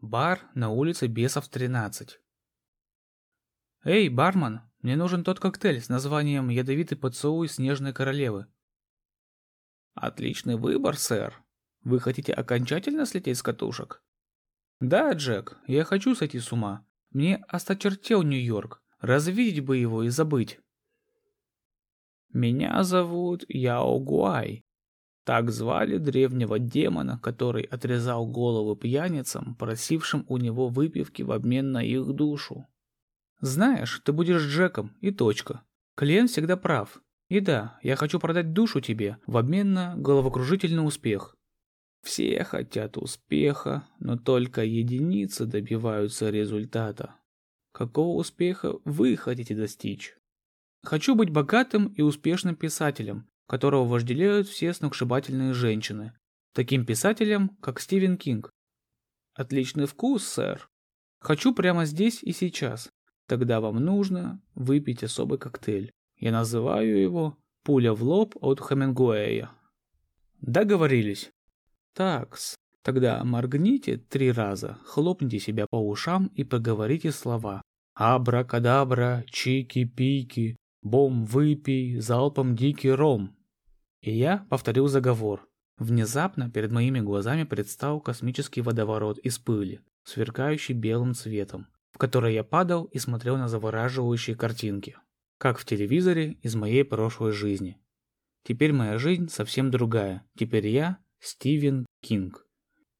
Бар на улице Бесов 13. Эй, бармен, мне нужен тот коктейль с названием «Ядовитый поцелуй снежной королевы». Отличный выбор, сэр. Вы хотите окончательно слететь с катушек? Да, Джек, я хочу сойти с ума. Мне осточертел Нью-Йорк. Развидеть бы его и забыть. Меня зовут Яо Гуай. Так звали древнего демона, который отрезал головы пьяницам, просившим у него выпивки в обмен на их душу. Знаешь, ты будешь Джеком, и точка. Клиент всегда прав. И да, я хочу продать душу тебе в обмен на головокружительный успех. Все хотят успеха, но только единицы добиваются результата. Какого успеха вы хотите достичь? Хочу быть богатым и успешным писателем, которого вожделеют все сногсшибательные женщины. Таким писателем, как Стивен Кинг. Отличный вкус, сэр. Хочу прямо здесь и сейчас. Тогда вам нужно выпить особый коктейль. Я называю его «Пуля в лоб от Хемингуэя». Договорились. Такс. Тогда моргните три раза, хлопните себя по ушам и проговорите слова. Абракадабра, чики-пики, бом выпей, залпом дикий ром. И я повторил заговор. Внезапно перед моими глазами предстал космический водоворот из пыли, сверкающий белым цветом, в который я падал и смотрел на завораживающие картинки, как в телевизоре из моей прошлой жизни. Теперь моя жизнь совсем другая. Теперь я Стивен Кинг,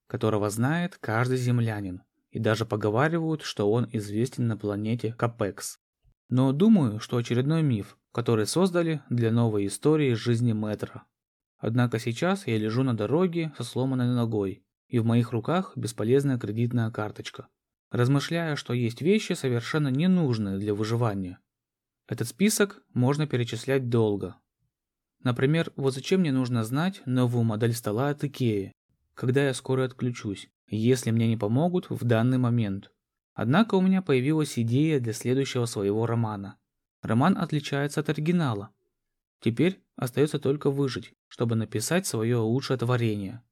которого знает каждый землянин, и даже поговаривают, что он известен на планете Капекс. Но думаю, что очередной миф, который создали для новой истории жизни Мэтра. Однако сейчас я лежу на дороге со сломанной ногой, и в моих руках бесполезная кредитная карточка, размышляя, что есть вещи совершенно ненужные для выживания. Этот список можно перечислять долго. Например, вот зачем мне нужно знать новую модель стола от Икеи, когда я скоро отключусь, если мне не помогут в данный момент. Однако у меня появилась идея для следующего своего романа. Роман отличается от оригинала. Теперь остается только выжить, чтобы написать свое лучшее творение.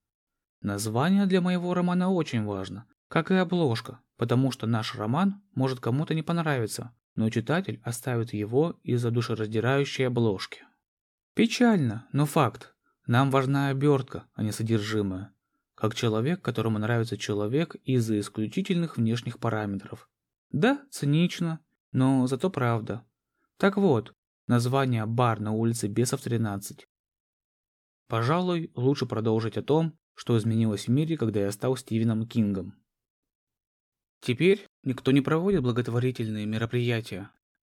Название для моего романа очень важно, как и обложка, потому что наш роман может кому-то не понравиться, но читатель оставит его из-за душераздирающей обложки. Печально, но факт. Нам важна обертка, а не содержимое как человек, которому нравится человек из-за исключительных внешних параметров. Да, цинично, но зато правда. Так вот, название «Бар на улице Бесов 13». Пожалуй, лучше продолжить о том, что изменилось в мире, когда я стал Стивеном Кингом. Теперь никто не проводит благотворительные мероприятия,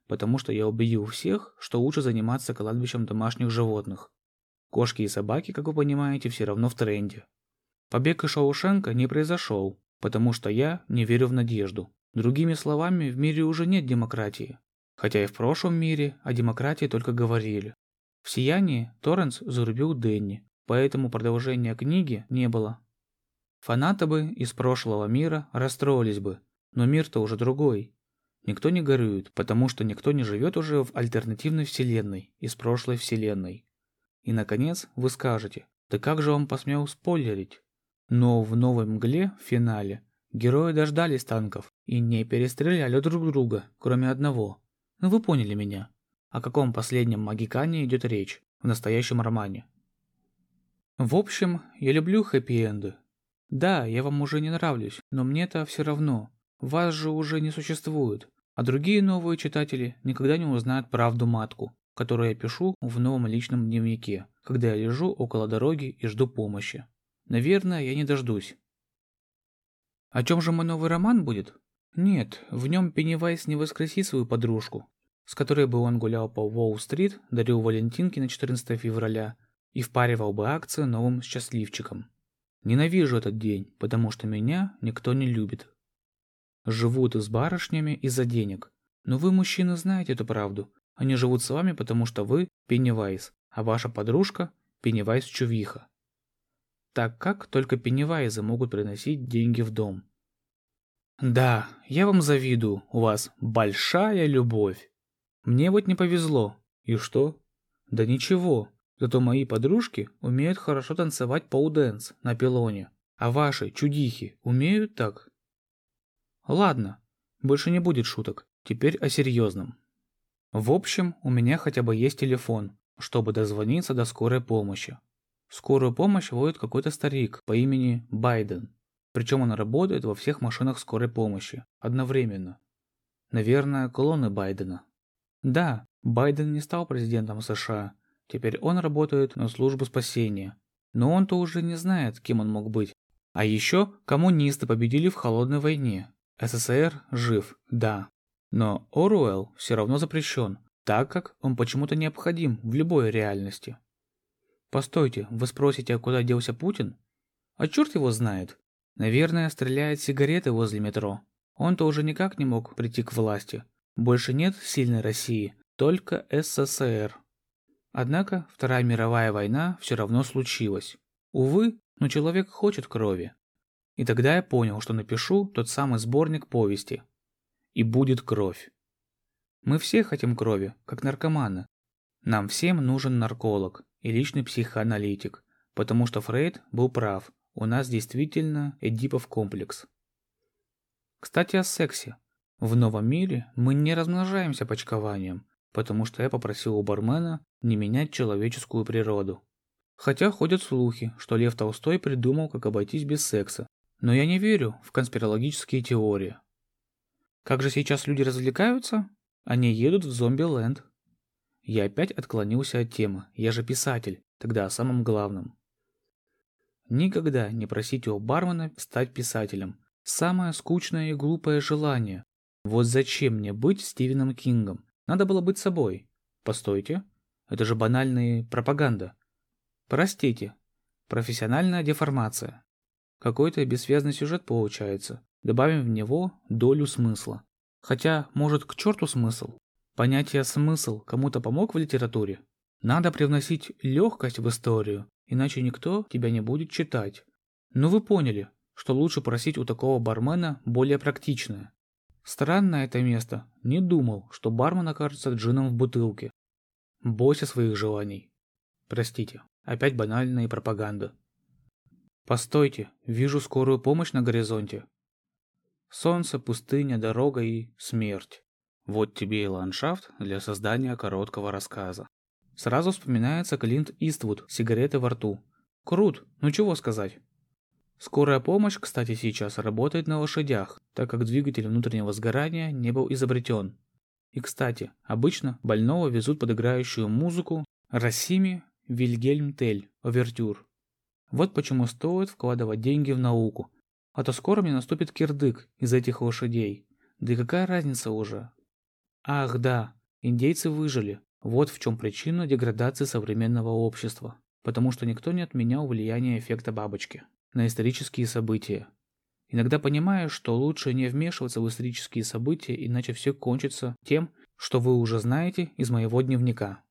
потому что я убедил всех, что лучше заниматься кладбищем домашних животных. Кошки и собаки, как вы понимаете, все равно в тренде. Побег из Шоушенка не произошел, потому что я не верю в надежду. Другими словами, в мире уже нет демократии. Хотя и в прошлом мире о демократии только говорили. В «Сиянии» Торренс зарубил Дэнни, поэтому продолжения книги не было. Фанаты бы из прошлого мира расстроились бы, но мир-то уже другой. Никто не горюет, потому что никто не живет уже в альтернативной вселенной, из прошлой вселенной. И, наконец, вы скажете, да как же он посмел спойлерить? Но в новой мгле в финале герои дождались танков и не перестреляли друг друга, кроме одного. Ну вы поняли меня. О каком последнем магикане идет речь в настоящем романе. В общем, я люблю хэппи-энды. Да, я вам уже не нравлюсь, но мне-то все равно. Вас же уже не существует, а другие новые читатели никогда не узнают правду матку, которую я пишу в новом личном дневнике, когда я лежу около дороги и жду помощи. Наверное, я не дождусь. О чем же мой новый роман будет? Нет, в нем Пеннивайз не воскресит свою подружку, с которой бы он гулял по Уолл-стрит, дарил валентинки на 14 февраля и впаривал бы акции новым счастливчикам. Ненавижу этот день, потому что меня никто не любит. Живут с барышнями из-за денег. Но вы, мужчины, знаете эту правду. Они живут с вами, потому что вы Пеннивайз, а ваша подружка Пеннивайз Чувиха так как только пеннивайзы могут приносить деньги в дом. Да, я вам завидую, у вас большая любовь. Мне вот не повезло. И что? Да ничего, зато мои подружки умеют хорошо танцевать поуденс на пилоне. А ваши чудихи умеют так? Ладно, больше не будет шуток. Теперь о серьезном. В общем, у меня хотя бы есть телефон, чтобы дозвониться до скорой помощи. Скорую помощь водит какой-то старик по имени Байден. Причем он работает во всех машинах скорой помощи, одновременно. Наверное, колонны Байдена. Да, Байден не стал президентом США. Теперь он работает на службу спасения. Но он-то уже не знает, кем он мог быть. А еще коммунисты победили в холодной войне. СССР жив, да. Но Оруэлл все равно запрещен, так как он почему-то необходим в любой реальности. Постойте, вы спросите, а куда делся Путин? А черт его знает. Наверное, стреляет сигареты возле метро. Он-то уже никак не мог прийти к власти. Больше нет сильной России, только СССР. Однако Вторая мировая война все равно случилась. Увы, но человек хочет крови. И тогда я понял, что напишу тот самый сборник повести. И будет кровь. Мы все хотим крови, как наркоманы. Нам всем нужен нарколог и личный психоаналитик, потому что Фрейд был прав, у нас действительно Эдипов комплекс. Кстати, о сексе. В новом мире мы не размножаемся почкованием, потому что я попросил у бармена не менять человеческую природу. Хотя ходят слухи, что Лев Толстой придумал, как обойтись без секса, но я не верю в конспирологические теории. Как же сейчас люди развлекаются? Они едут в зомби-ленд. Я опять отклонился от темы, я же писатель, тогда о самом главном. Никогда не просите у бармена стать писателем. Самое скучное и глупое желание. Вот зачем мне быть Стивеном Кингом? Надо было быть собой. Постойте, это же банальная пропаганда. Простите, профессиональная деформация. Какой-то бессвязный сюжет получается. Добавим в него долю смысла. Хотя, может, к черту смысл? Понятие «смысл» кому-то помог в литературе? Надо привносить легкость в историю, иначе никто тебя не будет читать. Ну вы поняли, что лучше просить у такого бармена более практичное. Странно это место. Не думал, что бармен окажется джином в бутылке. Бойся своих желаний. Простите, опять банальная пропаганда. Постойте, вижу скорую помощь на горизонте. Солнце, пустыня, дорога и смерть. Вот тебе и ландшафт для создания короткого рассказа. Сразу вспоминается Клинт Иствуд, сигареты во рту. Крут, ну чего сказать. Скорая помощь, кстати, сейчас работает на лошадях, так как двигатель внутреннего сгорания не был изобретен. И, кстати, обычно больного везут под играющую музыку Рассими Вильгельм Тель, овертюр. Вот почему стоит вкладывать деньги в науку, а то скоро мне наступит кирдык из этих лошадей. Да и какая разница уже? Ах да, индейцы выжили, вот в чем причина деградации современного общества, потому что никто не отменял влияние эффекта бабочки на исторические события. Иногда понимаю, что лучше не вмешиваться в исторические события, иначе все кончится тем, что вы уже знаете из моего дневника.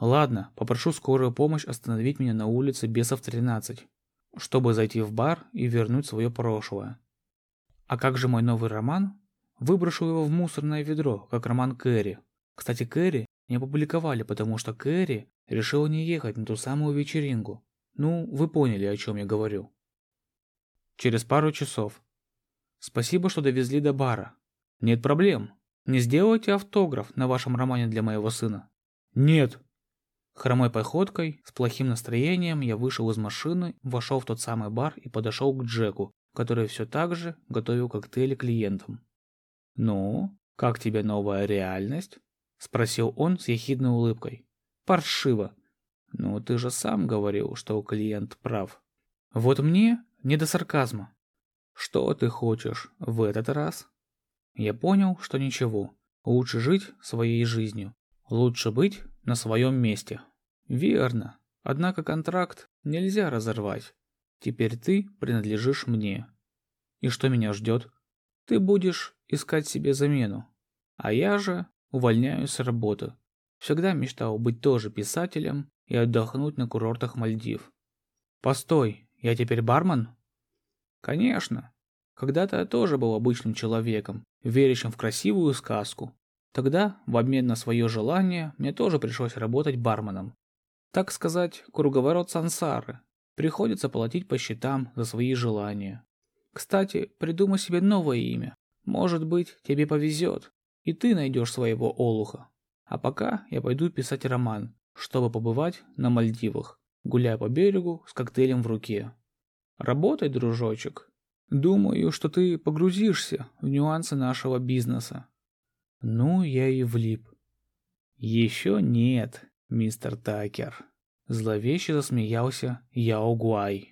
Ладно, попрошу скорую помощь остановить меня на улице Бесов 13, чтобы зайти в бар и вернуть свое прошлое. А как же мой новый роман? Выброшу его в мусорное ведро, как роман Кэрри. Кстати, Кэрри не опубликовали, потому что Кэрри решила не ехать на ту самую вечеринку. Ну, вы поняли, о чем я говорю. Через пару часов. Спасибо, что довезли до бара. Нет проблем. Не сделайте автограф на вашем романе для моего сына. Нет. Хромой походкой, с плохим настроением, я вышел из машины, вошел в тот самый бар и подошел к Джеку, который все так же готовил коктейли клиентам. «Ну, как тебе новая реальность?» Спросил он с ехидной улыбкой. Паршиво. Ну, ты же сам говорил, что клиент прав. Вот мне не до сарказма. Что ты хочешь в этот раз? Я понял, что ничего. Лучше жить своей жизнью. Лучше быть на своем месте. Верно. Однако контракт нельзя разорвать. Теперь ты принадлежишь мне. И что меня ждет? Ты будешь искать себе замену. А я же Увольняюсь с работы. Всегда мечтал быть тоже писателем и отдохнуть на курортах Мальдив. Постой, я теперь бармен? Конечно. Когда-то я тоже был обычным человеком, верящим в красивую сказку. Тогда, в обмен на свое желание, мне тоже пришлось работать барменом. Так сказать, круговорот сансары. Приходится платить по счетам за свои желания. Кстати, придумай себе новое имя. Может быть, тебе повезет, и ты найдешь своего олуха. А пока я пойду писать роман, чтобы побывать на Мальдивах, гуляя по берегу с коктейлем в руке. Работай, дружочек. Думаю, что ты погрузишься в нюансы нашего бизнеса. Ну, я и влип. Еще нет, мистер Такер. Зловеще засмеялся Яо Гуай.